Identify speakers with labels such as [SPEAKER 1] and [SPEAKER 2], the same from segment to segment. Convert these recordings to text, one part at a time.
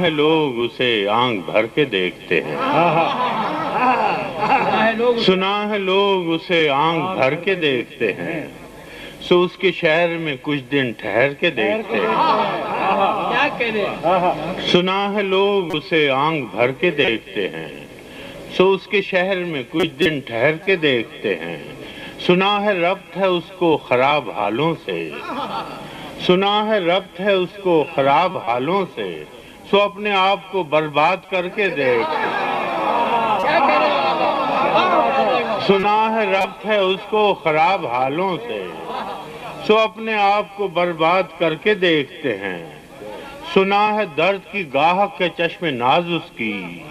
[SPEAKER 1] ہے لوگ اسے آنکھ بھر کے دیکھتے ہیں۔ سنا ہے لوگ اسے آنکھ بھر کے دیکھتے ہیں۔ سو اس کے شہر میں کچھ دن ٹھہر کے دیکھتے ہیں۔ سنا ہے لوگ اسے آنکھ بھر کے دیکھتے ہیں۔ سو اس کے شہر میں کچھ دن ٹھہر کے دیکھتے ہیں۔ سنا ہے ربط ہے اس کو خراب حالوں سے۔ سنا ہے ربط ہے اس کو خراب حالوں سے۔ سو اپنے آپ کو برباد کر کے دیکھ سنا ہے ربط ہے اس کو خراب حالوں سے۔ سو اپنے آپ کو برباد کر کے دیکھتے ہیں۔ سنا ہے درد کی گاہک کے چشم ناز اس کی۔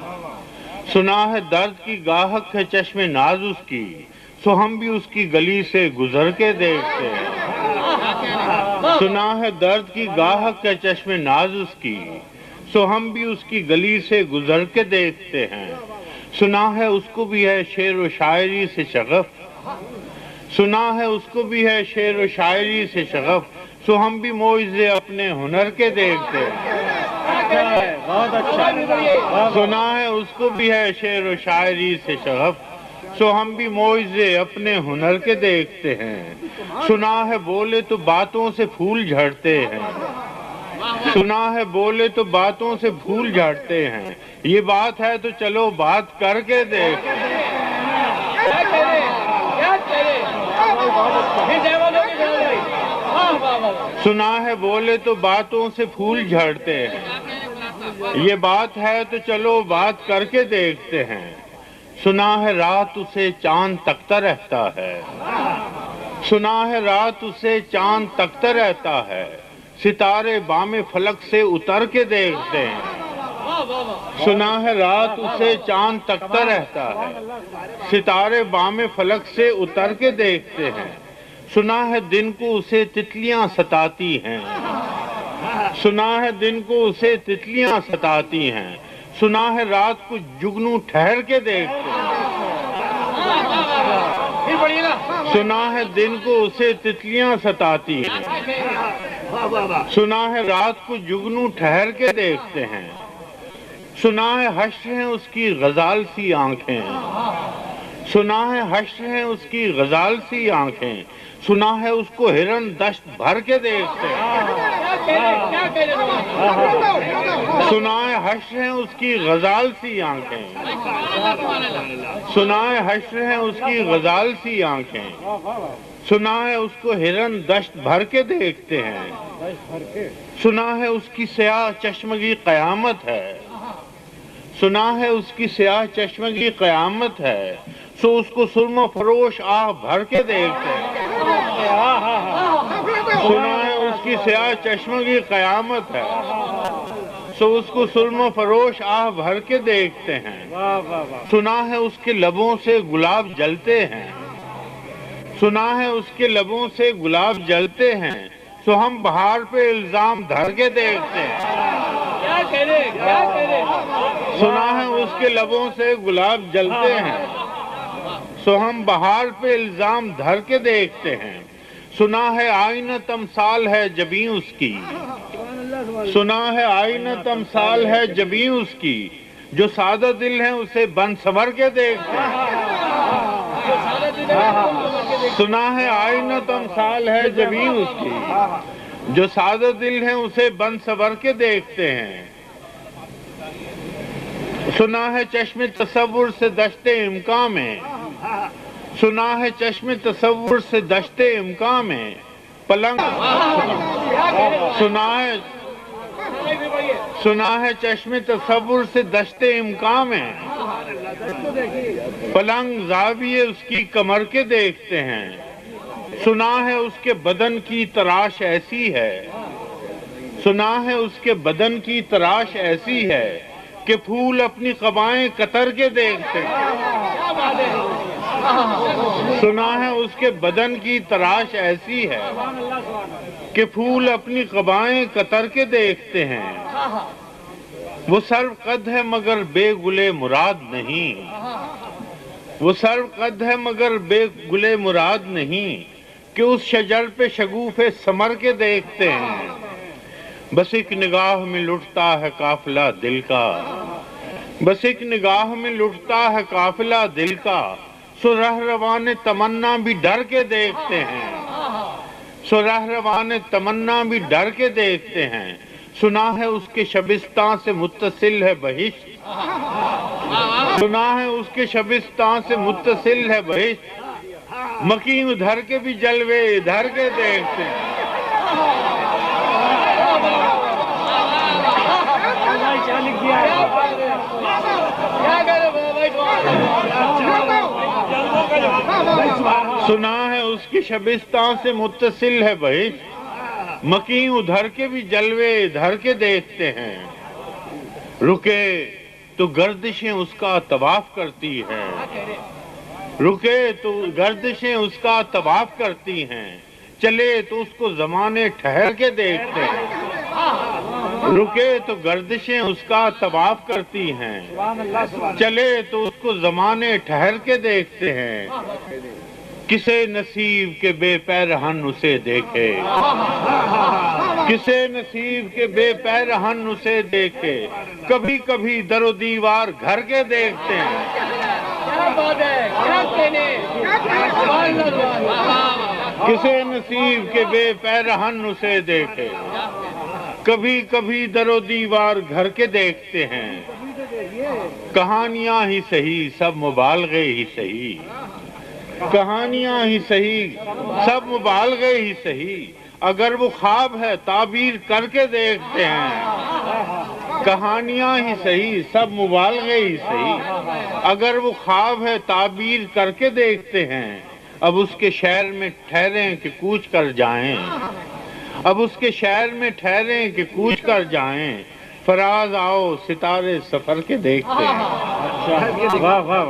[SPEAKER 1] سنا ہے درد کی گاہک ہے چشم ناز اس کی۔ سو ہم بھی اس کی گلی سے گزر کے دیکھتے ہیں۔ سنا ہے درد کی گاہک ہے چشم ناز اس کی۔ سو ہم بھی اس کی گلی سے گزر کے دیکھتے ہیں۔ سنا ہے اس کو بھی ہے شعر و شاعری سے شغف۔ سنا ہے اس کو بھی ہے شعر و شاعری سے شغف۔ سو ہم بھی معجزے اپنے ہنر کے دیکھتے ہیں۔
[SPEAKER 2] بہت اچھا۔
[SPEAKER 1] سنا ہے اس کو بھی ہے شعر و شاعری سے شغف۔ سو ہم بھی معجزے اپنے ہنر کے دیکھتے ہیں۔ سنا ہے بولے تو باتوں سے پھول جھڑتے ہیں۔ سنا ہے، بولے تو باتوں سے پھول جھڑتے ہیں۔ یہ بات ہے تو چلو بات کر کے دیکھ۔ سنا ہے، بولے تو باتوں سے پھول جھڑتے ہیں۔ یہ بات ہے تو چلو بات کر کے دیکھتے ہیں۔ سنا ہے، رات اسے چاند تکتا رہتا ہے۔ سنا ہے، رات اسے چاند تکتا رہتا ہے۔ ستارے بام فلک سے اتر کے دیکھتے ہیں۔ سنا ہے رات اسے چاند تکتا رہتا ہے۔ ستارے بام فلک سے اتر کے دیکھتے ہیں۔ سنا ہے دن کو اسے تتلیاں ستاتی ہیں۔ سنا ہے دن کو اسے تتلیاں ستاتی ہیں۔ سنا ہے رات کو جگنو ٹھہر کے دیکھتے ہیں۔ سنا ہے دن کو اسے تتلیاں ستاتی ہیں۔ سنا ہے رات کو جگنو ٹھہر کے دیکھتے ہیں۔ سنا ہے حشر ہیں اس کی غزال سی آنکھیں۔ سنا ہے حشر ہیں اس کی غزال سی آنکھیں۔ سنا ہے اس کو ہرن دشت بھر کے دیکھتے سنا ہے حشر ہیں اس کی غزال سی آنکھیں۔ سنا ہے حشر ہیں اس کی غزال سی آنکھیں۔ سنا ہے اس کو ہرن دشت بھر کے دیکھتے ہیں۔ سنا ہے اس کی سیاہ چشمگی قیامت ہے۔ سنا ہے اس کی سیاہ چشمگی قیامت ہے۔ سو اس کو سرم و فروش آہ بھر کے دیکھتے ہیں۔ سنا ہے اس کی سیاہ چشموں کی قیامت ہے۔ سو اس کو سرم و فروش آہ بھر کے دیکھتے ہیں۔ سنا ہے اس کے لبوں سے گلاب جلتے ہیں۔ سنا ہے اس کے لبوں سے گلاب جلتے ہیں۔ سو ہم بہار پہ الزام دھر کے دیکھتے ہیں۔ سنا ہے اس کے لبوں سے گلاب جلتے ہیں۔ سو ہم بہار پہ الزام دھر کے دیکھتے ہیں۔ سنا ہے آئینہ تمثال ہے جبیں اس کی۔ سنا ہے آئینہ تمثال ہے جبیں اس کی۔ جو سادہ دل ہے اسے بن سور کے دیکھتے ہیں۔ سنا ہے آئینہ تمثال ہے جبیں اس کی۔ جو سادہ دل ہے اسے بن سور کے دیکھتے ہیں۔ سنا ہے چشم تصور سے دشت امکان میں۔ سنا ہے چشم تصور سے دشت امکان میں پلنگ۔ سنا ہے سنا ہے چشم تصور سے دشت امکان میں پلنگ زاویے اس کی کمر کے دیکھتے ہیں۔ سنا ہے اس کے بدن کی تراش ایسی ہے۔ سنا ہے اس کے بدن کی تراش ایسی ہے کہ پھول اپنی قبائیں قطر کے دیکھتے سنا ہے اس کے بدن کی تراش ایسی ہے کہ پھول اپنی قبائیں کتر کے دیکھتے ہیں۔ وہ سرو قد ہے مگر بے گلے مراد نہیں۔ وہ سرو قد ہے مگر بے گلے مراد نہیں کہ اس شجر پہ شگوف سمر کے دیکھتے ہیں۔ بس ایک نگاہ میں لٹتا ہے قافلہ دل کا۔ بس ایک نگاہ میں لٹتا ہے قافلہ دل کا۔ سرہ روان تمنا بھی ڈر کے دیکھتے ہیں۔ سرہ روان تمنا بھی ڈر کے دیکھتے ہیں۔ سنا ہے اس کے شبستان سے متصل ہے بہشت۔ سنا ہے اس کے شبستان سے متصل ہے بہشت۔ مکین ادھر کے بھی جلوے ادھر کے
[SPEAKER 2] دیکھتے ہیں۔ سنا
[SPEAKER 1] ہے اس کی شبستان سے متصل ہے بھائی۔ مکین ادھر کے بھی جلوے، ادھر کے دیکھتے ہیں۔ رکے، تو گردشیں اس کا تواف کرتی ہیں۔ رکے، تو گردشیں اس کا تواف کرتی ہیں۔ چلے، تو اس کو زمانے ٹھہر کے دیکھتے ہیں۔ رکے تو گردشیں اس کا تباف کرتی ہیں۔ چلے تو اس کو زمانے ٹھہر کے دیکھتے ہیں۔ کسے نصیب کے بے پیرہن اسے دیکھے۔ کسے نصیب کے بے پیرہن اسے دیکھے۔ کبھی
[SPEAKER 2] کبھی در و دیوار گھر
[SPEAKER 1] کے دیکھتے ہیں۔ کسے نصیب کے بے پیرہن اسے دیکھے۔ کبھی کبھی در و دیوار گھر کے دیکھتے ہیں۔ کہانیاں ہی صحیح، سب مبالغے ہی صحیح۔ کہانیاں ہی صحیح، سب مبالغے ہی صحیح۔ اگر وہ خواب ہے، تعبیر کر کے دیکھتے ہیں۔ کہانیاں ہی صحیح، سب مبالغے ہی صحیح۔ اگر وہ خواب ہے، تعبیر کر کے دیکھتے ہیں۔ اب اس کے شہر میں ٹھہریں کہ کوچ کر جائیں۔ اب اس کے شہر میں ٹھہریں کہ کوچ
[SPEAKER 3] کر جائیں۔ فراز
[SPEAKER 1] آؤ ستارے سفر کے دیکھتے ہیں۔ ہاں، ہاں، ہاں۔ اچھا، واہ واہ۔